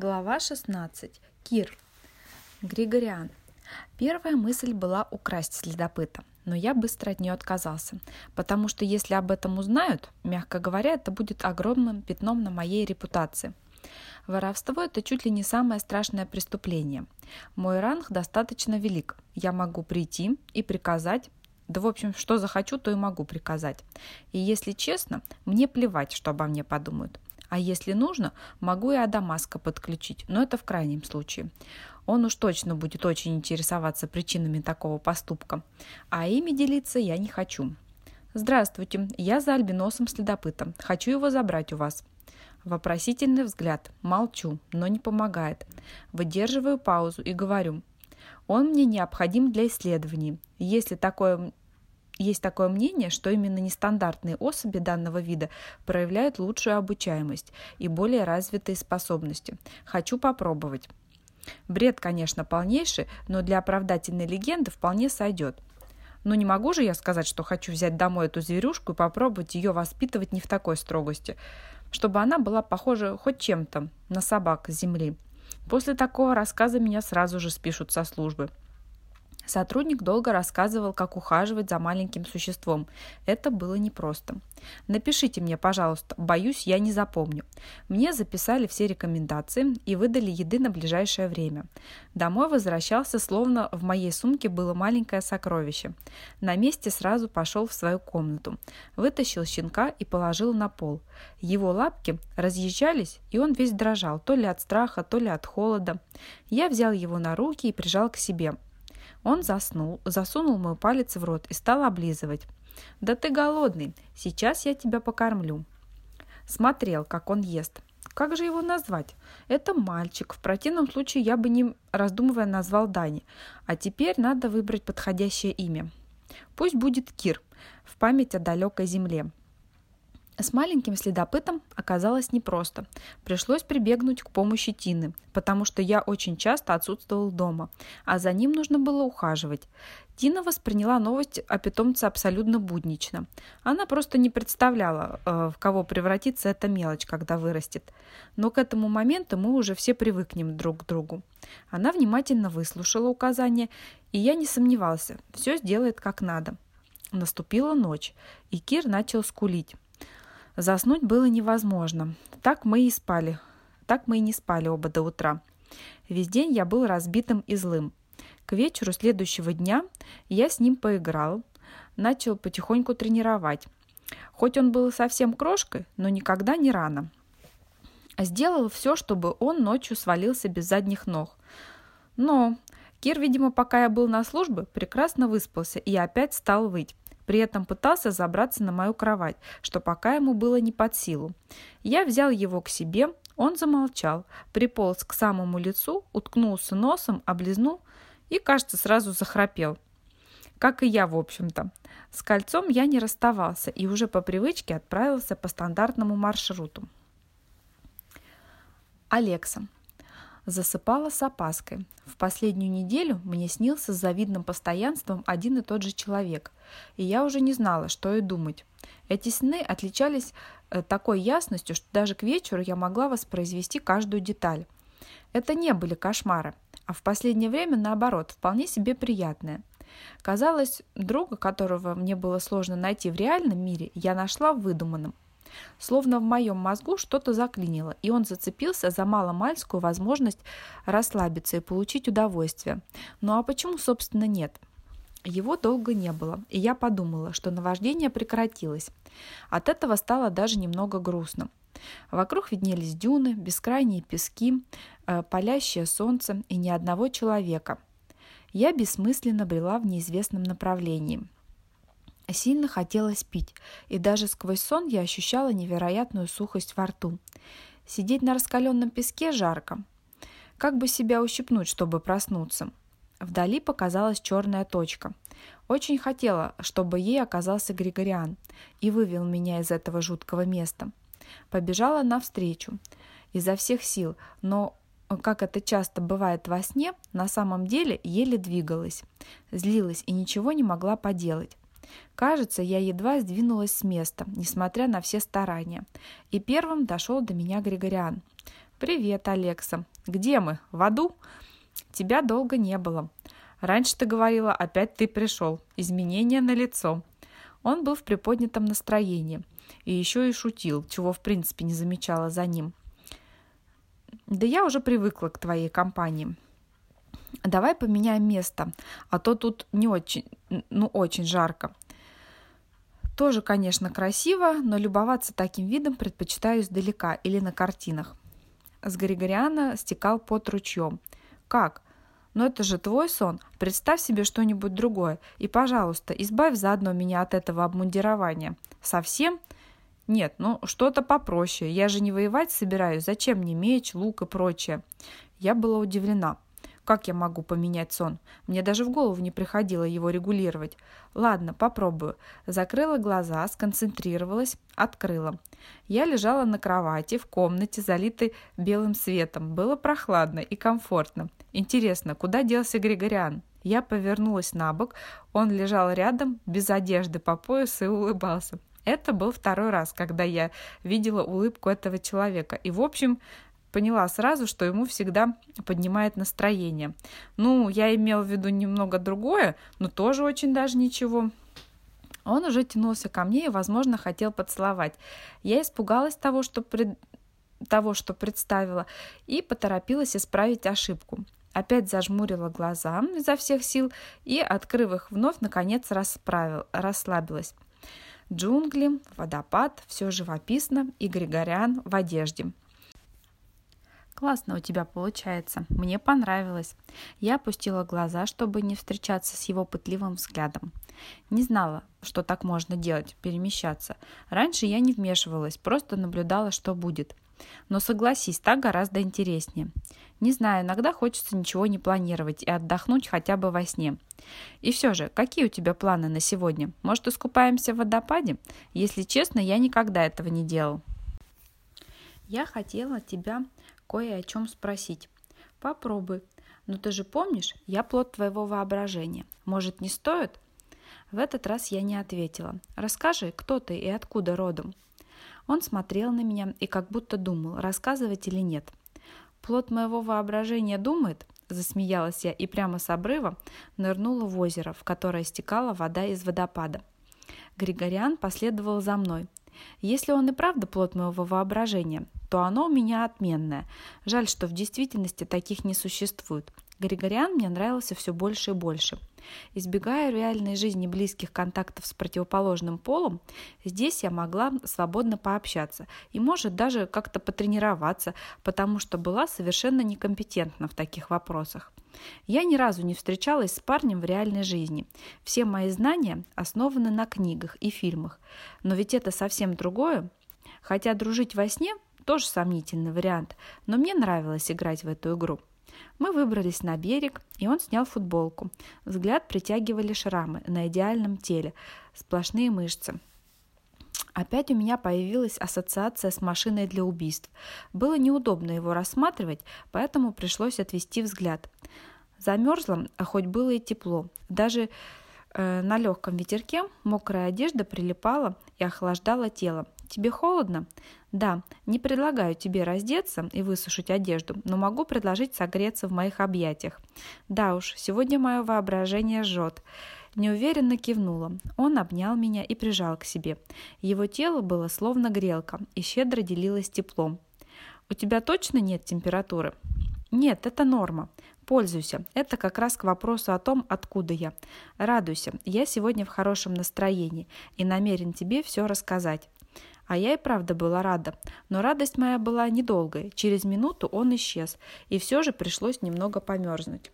Глава 16. Кир. Григориан. Первая мысль была украсть следопыта, но я быстро от нее отказался, потому что если об этом узнают, мягко говоря, это будет огромным пятном на моей репутации. Воровство – это чуть ли не самое страшное преступление. Мой ранг достаточно велик. Я могу прийти и приказать да, в общем, что захочу, то и могу приказать. И если честно, мне плевать, что обо мне подумают. А если нужно, могу и Адамаска подключить, но это в крайнем случае. Он уж точно будет очень интересоваться причинами такого поступка. А ими делиться я не хочу. «Здравствуйте, я за альбиносом-следопытом. Хочу его забрать у вас». Вопросительный взгляд. Молчу, но не помогает. Выдерживаю паузу и говорю. Он мне необходим для исследований. Если такое есть такое мнение, что именно нестандартные особи данного вида проявляют лучшую обучаемость и более развитые способности. Хочу попробовать. Бред, конечно, полнейший, но для оправдательной легенды вполне сойдет. Но не могу же я сказать, что хочу взять домой эту зверюшку и попробовать ее воспитывать не в такой строгости, чтобы она была похожа хоть чем-то на собак с земли. После такого рассказа меня сразу же спишут со службы. Сотрудник долго рассказывал, как ухаживать за маленьким существом. Это было непросто. «Напишите мне, пожалуйста, боюсь, я не запомню». Мне записали все рекомендации и выдали еды на ближайшее время. Домой возвращался, словно в моей сумке было маленькое сокровище. На месте сразу пошел в свою комнату. Вытащил щенка и положил на пол. Его лапки разъезжались, и он весь дрожал, то ли от страха, то ли от холода. Я взял его на руки и прижал к себе – он заснул, засунул мой палец в рот и стал облизывать. «Да ты голодный, сейчас я тебя покормлю». Смотрел, как он ест. Как же его назвать? Это мальчик. В противном случае я бы не раздумывая назвал Дани. А теперь надо выбрать подходящее имя. Пусть будет Кир, в память о далекой земле. С маленьким следопытом оказалось непросто. Пришлось прибегнуть к помощи Тины, потому что я очень часто отсутствовал дома, а за ним нужно было ухаживать. Тина восприняла новость о питомце абсолютно буднично. Она просто не представляла, э, в кого превратится эта мелочь, когда вырастет. Но к этому моменту мы уже все привыкнем друг к другу. Она внимательно выслушала указания, и я не сомневался, все сделает как надо. Наступила ночь, и Кир начал скулить. Заснуть было невозможно. Так мы и спали. Так мы и не спали оба до утра. Весь день я был разбитым и злым. К вечеру следующего дня я с ним поиграл, начал потихоньку тренировать. Хоть он был совсем крошкой, но никогда не рано. Сделал все, чтобы он ночью свалился без задних ног. Но Кир, видимо, пока я был на службе, прекрасно выспался и опять стал выть. При этом пытался забраться на мою кровать, что пока ему было не под силу. Я взял его к себе, он замолчал, приполз к самому лицу, уткнулся носом, облизнул и, кажется, сразу захрапел. Как и я, в общем-то. С кольцом я не расставался и уже по привычке отправился по стандартному маршруту. Алекса. Засыпала с опаской. В последнюю неделю мне снился с завидным постоянством один и тот же человек, и я уже не знала, что и думать. Эти сны отличались э, такой ясностью, что даже к вечеру я могла воспроизвести каждую деталь. Это не были кошмары, а в последнее время, наоборот, вполне себе приятные. Казалось, друга, которого мне было сложно найти в реальном мире, я нашла в выдуманном – Словно в моем мозгу что-то заклинило, и он зацепился за маломальскую возможность расслабиться и получить удовольствие. Ну а почему, собственно, нет? Его долго не было, и я подумала, что наваждение прекратилось. От этого стало даже немного грустно. Вокруг виднелись дюны, бескрайние пески, э, палящее солнце и ни одного человека. Я бессмысленно брела в неизвестном направлении – Сильно хотелось пить, и даже сквозь сон я ощущала невероятную сухость во рту. Сидеть на раскаленном песке жарко. Как бы себя ущипнуть, чтобы проснуться? Вдали показалась черная точка. Очень хотела, чтобы ей оказался Григориан и вывел меня из этого жуткого места. Побежала навстречу изо всех сил, но, как это часто бывает во сне, на самом деле еле двигалась. Злилась и ничего не могла поделать. Кажется, я едва сдвинулась с места, несмотря на все старания. И первым дошел до меня Григориан. «Привет, Алекса. Где мы? В аду?» «Тебя долго не было. Раньше ты говорила, опять ты пришел. Изменения на лицо». Он был в приподнятом настроении и еще и шутил, чего в принципе не замечала за ним. «Да я уже привыкла к твоей компании. Давай поменяем место, а то тут не очень, ну очень жарко. Тоже, конечно, красиво, но любоваться таким видом предпочитаю издалека или на картинах. С Григориана стекал под ручьем. «Как? Но это же твой сон. Представь себе что-нибудь другое. И, пожалуйста, избавь заодно меня от этого обмундирования. Совсем? Нет, ну что-то попроще. Я же не воевать собираюсь. Зачем мне меч, лук и прочее?» Я была удивлена. Как я могу поменять сон? Мне даже в голову не приходило его регулировать. Ладно, попробую. Закрыла глаза, сконцентрировалась, открыла. Я лежала на кровати в комнате, залитой белым светом. Было прохладно и комфортно. Интересно, куда делся Григориан? Я повернулась на бок. Он лежал рядом, без одежды по поясу и улыбался. Это был второй раз, когда я видела улыбку этого человека. И, в общем, поняла сразу, что ему всегда поднимает настроение. Ну, я имел в виду немного другое, но тоже очень даже ничего. Он уже тянулся ко мне и, возможно, хотел поцеловать. Я испугалась того, что, пред... того, что представила, и поторопилась исправить ошибку. Опять зажмурила глаза изо всех сил и, открыв их вновь, наконец расправил, расслабилась. Джунгли, водопад, все живописно и Григорян в одежде. Классно у тебя получается. Мне понравилось. Я опустила глаза, чтобы не встречаться с его пытливым взглядом. Не знала, что так можно делать, перемещаться. Раньше я не вмешивалась, просто наблюдала, что будет. Но согласись, так гораздо интереснее. Не знаю, иногда хочется ничего не планировать и отдохнуть хотя бы во сне. И все же, какие у тебя планы на сегодня? Может, искупаемся в водопаде? Если честно, я никогда этого не делал. Я хотела тебя кое о чем спросить. Попробуй. Но ты же помнишь, я плод твоего воображения. Может, не стоит? В этот раз я не ответила. Расскажи, кто ты и откуда родом? Он смотрел на меня и как будто думал, рассказывать или нет. Плод моего воображения думает, засмеялась я и прямо с обрыва нырнула в озеро, в которое стекала вода из водопада. Григориан последовал за мной. Если он и правда плод моего воображения, то оно у меня отменное. Жаль, что в действительности таких не существует. Григориан мне нравился все больше и больше. Избегая реальной жизни близких контактов с противоположным полом, здесь я могла свободно пообщаться и, может, даже как-то потренироваться, потому что была совершенно некомпетентна в таких вопросах. Я ни разу не встречалась с парнем в реальной жизни. Все мои знания основаны на книгах и фильмах. Но ведь это совсем другое. Хотя дружить во сне тоже сомнительный вариант, но мне нравилось играть в эту игру. Мы выбрались на берег, и он снял футболку. Взгляд притягивали шрамы на идеальном теле, сплошные мышцы. Опять у меня появилась ассоциация с машиной для убийств. Было неудобно его рассматривать, поэтому пришлось отвести взгляд. Замерзла, а хоть было и тепло. Даже э, на легком ветерке мокрая одежда прилипала и охлаждала тело. «Тебе холодно?» «Да, не предлагаю тебе раздеться и высушить одежду, но могу предложить согреться в моих объятиях». «Да уж, сегодня мое воображение жжет». Неуверенно кивнула. Он обнял меня и прижал к себе. Его тело было словно грелка и щедро делилось теплом. «У тебя точно нет температуры?» «Нет, это норма. Пользуйся. Это как раз к вопросу о том, откуда я. Радуйся. Я сегодня в хорошем настроении и намерен тебе все рассказать. А я и правда была рада. Но радость моя была недолгой. Через минуту он исчез, и все же пришлось немного померзнуть.